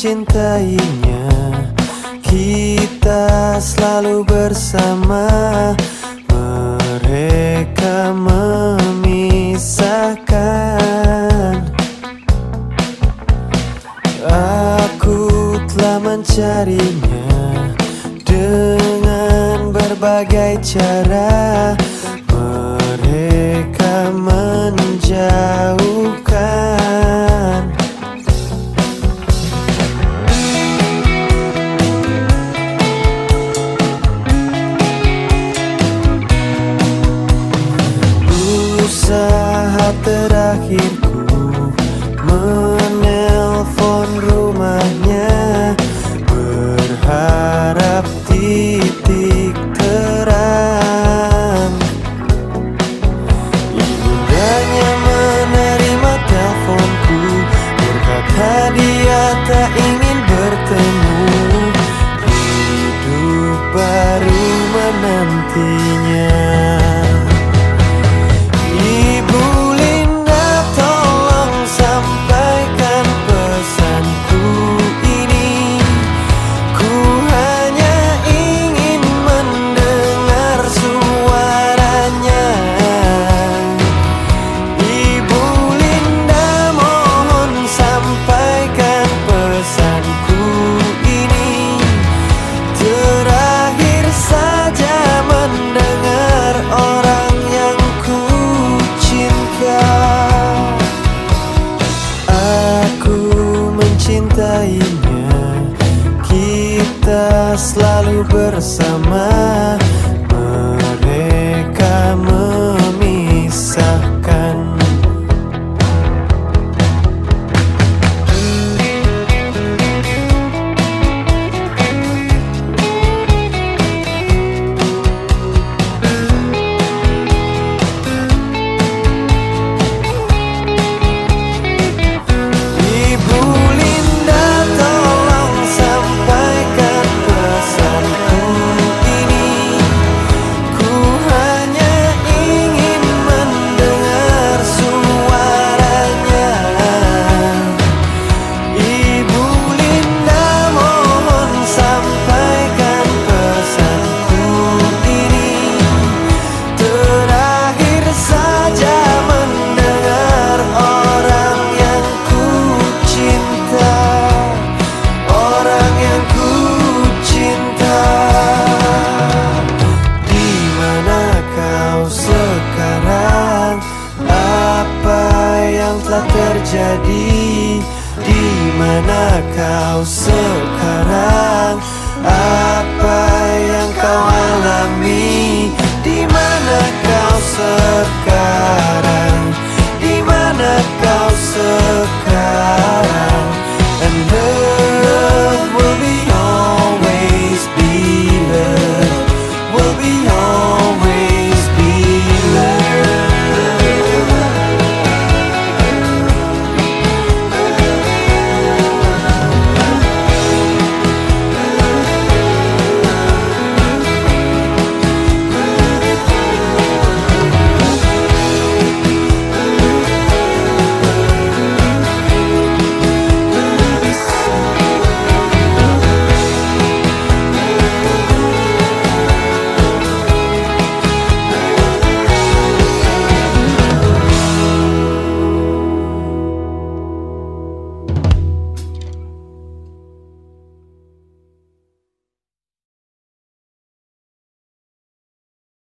mencintainya. Kita selalu bersama. Mereka memisahkan. Aku telah mencarinya Dengan berbagai cara. saat terakhirku menelpon rumahnya berharap titik terang. Ibundanya menerima teleponku berkata dia tak ingin bertemu. Hidup baru menantinya. selalu bersama. terjadi Di mana kau sekarang? Ah,